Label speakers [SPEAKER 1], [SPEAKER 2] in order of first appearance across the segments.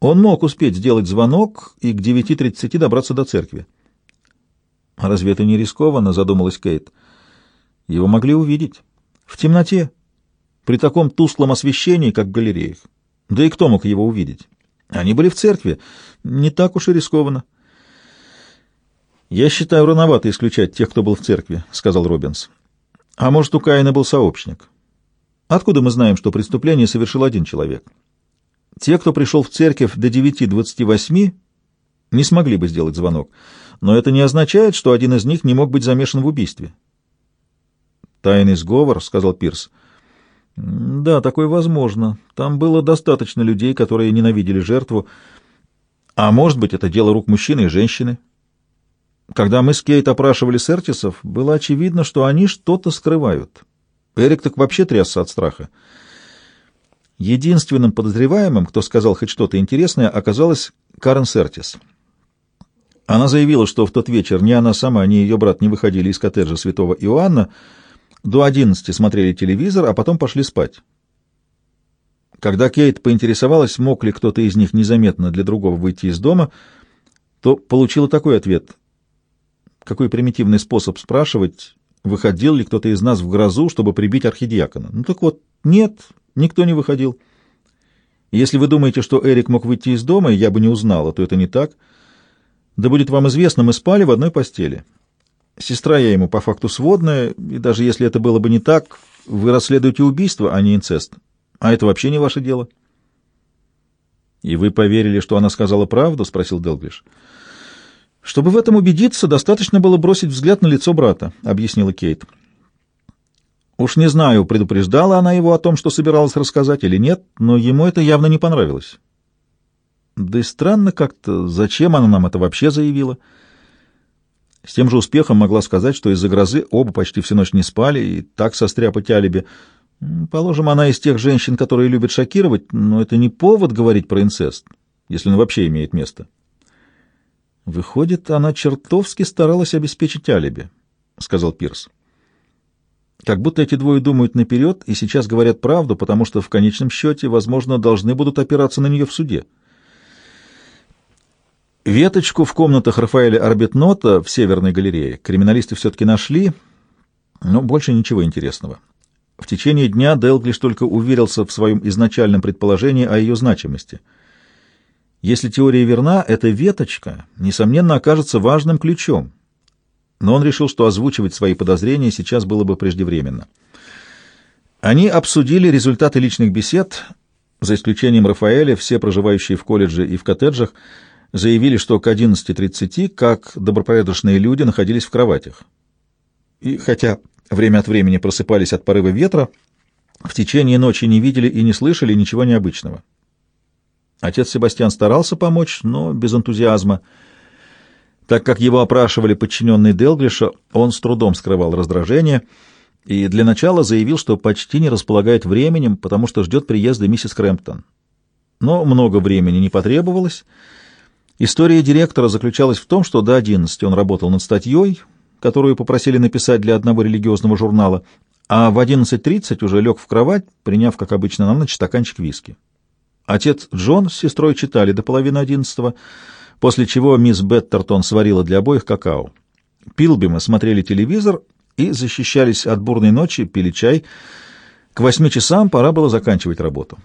[SPEAKER 1] Он мог успеть сделать звонок и к 9.30 добраться до церкви. «А разве это не рискованно?» — задумалась Кейт. «Его могли увидеть. В темноте. При таком тусклом освещении, как в галереях. Да и кто мог его увидеть? Они были в церкви. Не так уж и рискованно». «Я считаю, рановато исключать тех, кто был в церкви», — сказал Робинс. «А может, у Каина был сообщник? Откуда мы знаем, что преступление совершил один человек? Те, кто пришел в церковь до 9.28, не смогли бы сделать звонок, но это не означает, что один из них не мог быть замешан в убийстве». «Тайный сговор», — сказал Пирс. «Да, такое возможно. Там было достаточно людей, которые ненавидели жертву. А может быть, это дело рук мужчины и женщины». Когда мы с Кейт опрашивали Сертисов, было очевидно, что они что-то скрывают. Эрик так вообще трясся от страха. Единственным подозреваемым, кто сказал хоть что-то интересное, оказалась Карен Сертис. Она заявила, что в тот вечер ни она сама, ни ее брат не выходили из коттеджа святого Иоанна, до одиннадцати смотрели телевизор, а потом пошли спать. Когда Кейт поинтересовалась, мог ли кто-то из них незаметно для другого выйти из дома, то получила такой ответ. Какой примитивный способ спрашивать, выходил ли кто-то из нас в грозу, чтобы прибить архидиакона. Ну так вот, нет, никто не выходил. Если вы думаете, что Эрик мог выйти из дома, и я бы не узнала, то это не так. Да будет вам известно, мы спали в одной постели. Сестра я ему по факту сводная, и даже если это было бы не так, вы расследуете убийство, а не инцест. А это вообще не ваше дело. — И вы поверили, что она сказала правду? — спросил Делглиш. — чтобы в этом убедиться, достаточно было бросить взгляд на лицо брата, объяснила Кейт. Уж не знаю, предупреждала она его о том, что собиралась рассказать или нет, но ему это явно не понравилось. Да и странно как-то, зачем она нам это вообще заявила? С тем же успехом могла сказать, что из-за грозы оба почти всю ночь не спали и так состряпать алиби. Положим, она из тех женщин, которые любят шокировать, но это не повод говорить про инцест, если он вообще имеет место. Выходит, она чертовски старалась обеспечить алиби, сказал Пирс. Как будто эти двое думают наперед и сейчас говорят правду, потому что в конечном счете, возможно, должны будут опираться на нее в суде. Веточку в комнатах Рафаэля Арбитнота в Северной галерее криминалисты все-таки нашли, но больше ничего интересного. В течение дня Делглиш только уверился в своем изначальном предположении о ее значимости — если теория верна, эта веточка, несомненно, окажется важным ключом. Но он решил, что озвучивать свои подозрения сейчас было бы преждевременно. Они обсудили результаты личных бесед, за исключением Рафаэля, все проживающие в колледже и в коттеджах заявили, что к 11.30, как добропорядочные люди, находились в кроватях. И хотя время от времени просыпались от порыва ветра, в течение ночи не видели и не слышали ничего необычного. Отец Себастьян старался помочь, но без энтузиазма. Так как его опрашивали подчиненные Делглиша, он с трудом скрывал раздражение и для начала заявил, что почти не располагает временем, потому что ждет приезда миссис Крэмптон. Но много времени не потребовалось. История директора заключалась в том, что до 11 он работал над статьей, которую попросили написать для одного религиозного журнала, а в 11.30 уже лег в кровать, приняв, как обычно, на ночь стаканчик виски. Отец Джон с сестрой читали до половины одиннадцатого, после чего мисс Беттертон сварила для обоих какао. Пилбимы смотрели телевизор и защищались от бурной ночи, пили чай. К восьми часам пора было заканчивать работу.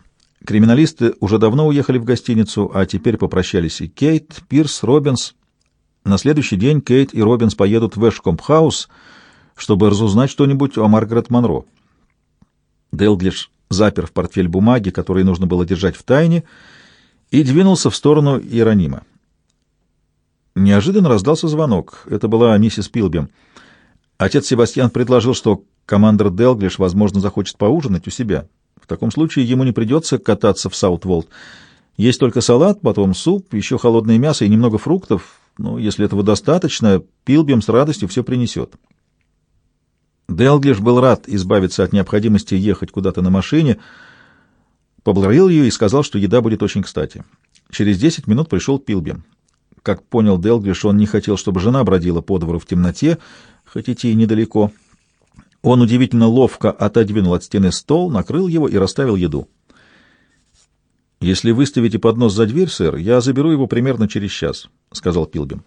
[SPEAKER 1] Криминалисты уже давно уехали в гостиницу, а теперь попрощались и Кейт, Пирс, Робинс. На следующий день Кейт и Робинс поедут в Эшкомп-хаус, чтобы разузнать что-нибудь о Маргарет Монро. Делглиш запер в портфель бумаги, которые нужно было держать в тайне, и двинулся в сторону Иеронима. Неожиданно раздался звонок. Это была миссис Пилбем. Отец Себастьян предложил, что командир Делглиш, возможно, захочет поужинать у себя. В таком случае ему не придется кататься в Саутволд. Есть только салат, потом суп, еще холодное мясо и немного фруктов. Ну, если этого достаточно, Пилбем с радостью все принесет. Делглиш был рад избавиться от необходимости ехать куда-то на машине, поблагодарил ее и сказал, что еда будет очень кстати. Через десять минут пришел Пилбин. Как понял Делглиш, он не хотел, чтобы жена бродила по двору в темноте, хоть идти и недалеко. Он удивительно ловко отодвинул от стены стол, накрыл его и расставил еду. «Если выставите поднос за дверь, сэр, я заберу его примерно через час», — сказал Пилбим.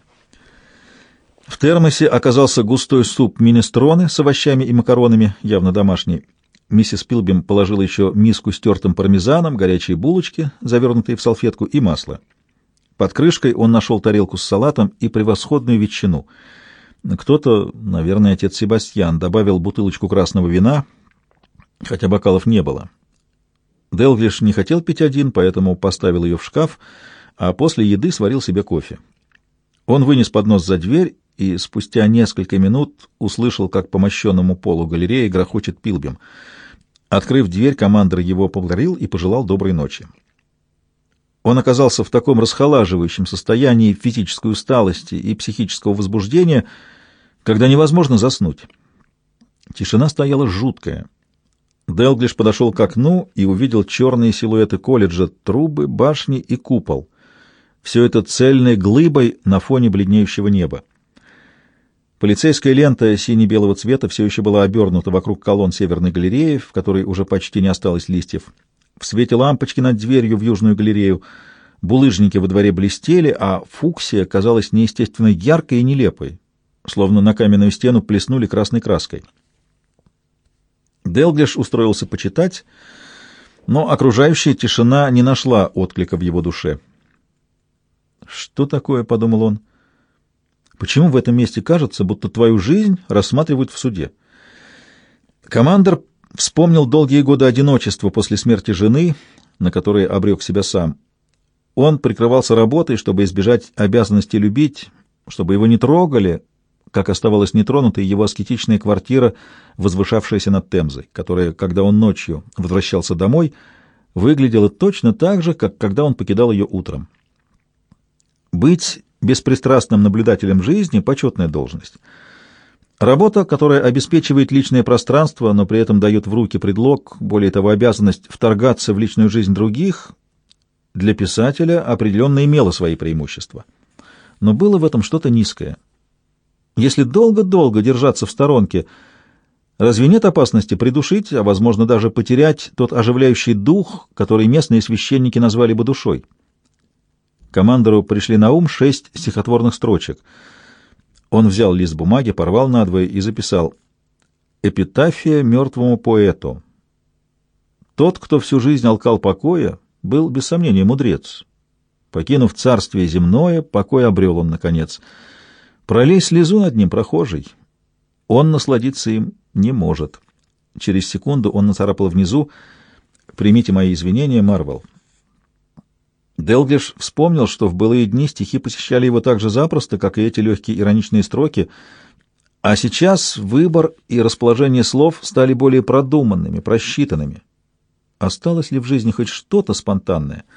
[SPEAKER 1] В термосе оказался густой суп минестроны с овощами и макаронами, явно домашний. Миссис Пилбим положила еще миску с тертым пармезаном, горячие булочки, завернутые в салфетку, и масло. Под крышкой он нашел тарелку с салатом и превосходную ветчину. Кто-то, наверное, отец Себастьян, добавил бутылочку красного вина, хотя бокалов не было. Делглиш не хотел пить один, поэтому поставил ее в шкаф, а после еды сварил себе кофе. Он вынес поднос за дверь и спустя несколько минут услышал, как по мощенному полу галереи грохочет пилбим. Открыв дверь, командир его поблагодарил и пожелал доброй ночи. Он оказался в таком расхолаживающем состоянии физической усталости и психического возбуждения, когда невозможно заснуть. Тишина стояла жуткая. Делглиш подошел к окну и увидел черные силуэты колледжа, трубы, башни и купол. Все это цельной глыбой на фоне бледнеющего неба. Полицейская лента сине-белого цвета все еще была обернута вокруг колонн Северной галереи, в которой уже почти не осталось листьев. В свете лампочки над дверью в Южную галерею булыжники во дворе блестели, а фуксия казалась неестественно яркой и нелепой, словно на каменную стену плеснули красной краской. Делглиш устроился почитать, но окружающая тишина не нашла отклика в его душе. «Что такое?» — подумал он. «Почему в этом месте кажется, будто твою жизнь рассматривают в суде?» Командор вспомнил долгие годы одиночества после смерти жены, на которые обрек себя сам. Он прикрывался работой, чтобы избежать обязанности любить, чтобы его не трогали, как оставалась нетронутой его аскетичная квартира, возвышавшаяся над Темзой, которая, когда он ночью возвращался домой, выглядела точно так же, как когда он покидал ее утром. Быть беспристрастным наблюдателем жизни — почетная должность. Работа, которая обеспечивает личное пространство, но при этом дает в руки предлог, более того, обязанность вторгаться в личную жизнь других, для писателя определенно имела свои преимущества. Но было в этом что-то низкое — если долго-долго держаться в сторонке, разве нет опасности придушить, а, возможно, даже потерять тот оживляющий дух, который местные священники назвали бы душой? Командору пришли на ум шесть стихотворных строчек. Он взял лист бумаги, порвал надвое и записал «Эпитафия мертвому поэту». Тот, кто всю жизнь алкал покоя, был, без сомнения, мудрец. Покинув царствие земное, покой обрел он, наконец — Пролей слезу над ним, прохожий. Он насладиться им не может. Через секунду он нацарапал внизу «Примите мои извинения, Марвел». Делглиш вспомнил, что в былые дни стихи посещали его так же запросто, как и эти легкие ироничные строки, а сейчас выбор и расположение слов стали более продуманными, просчитанными. Осталось ли в жизни хоть что-то спонтанное —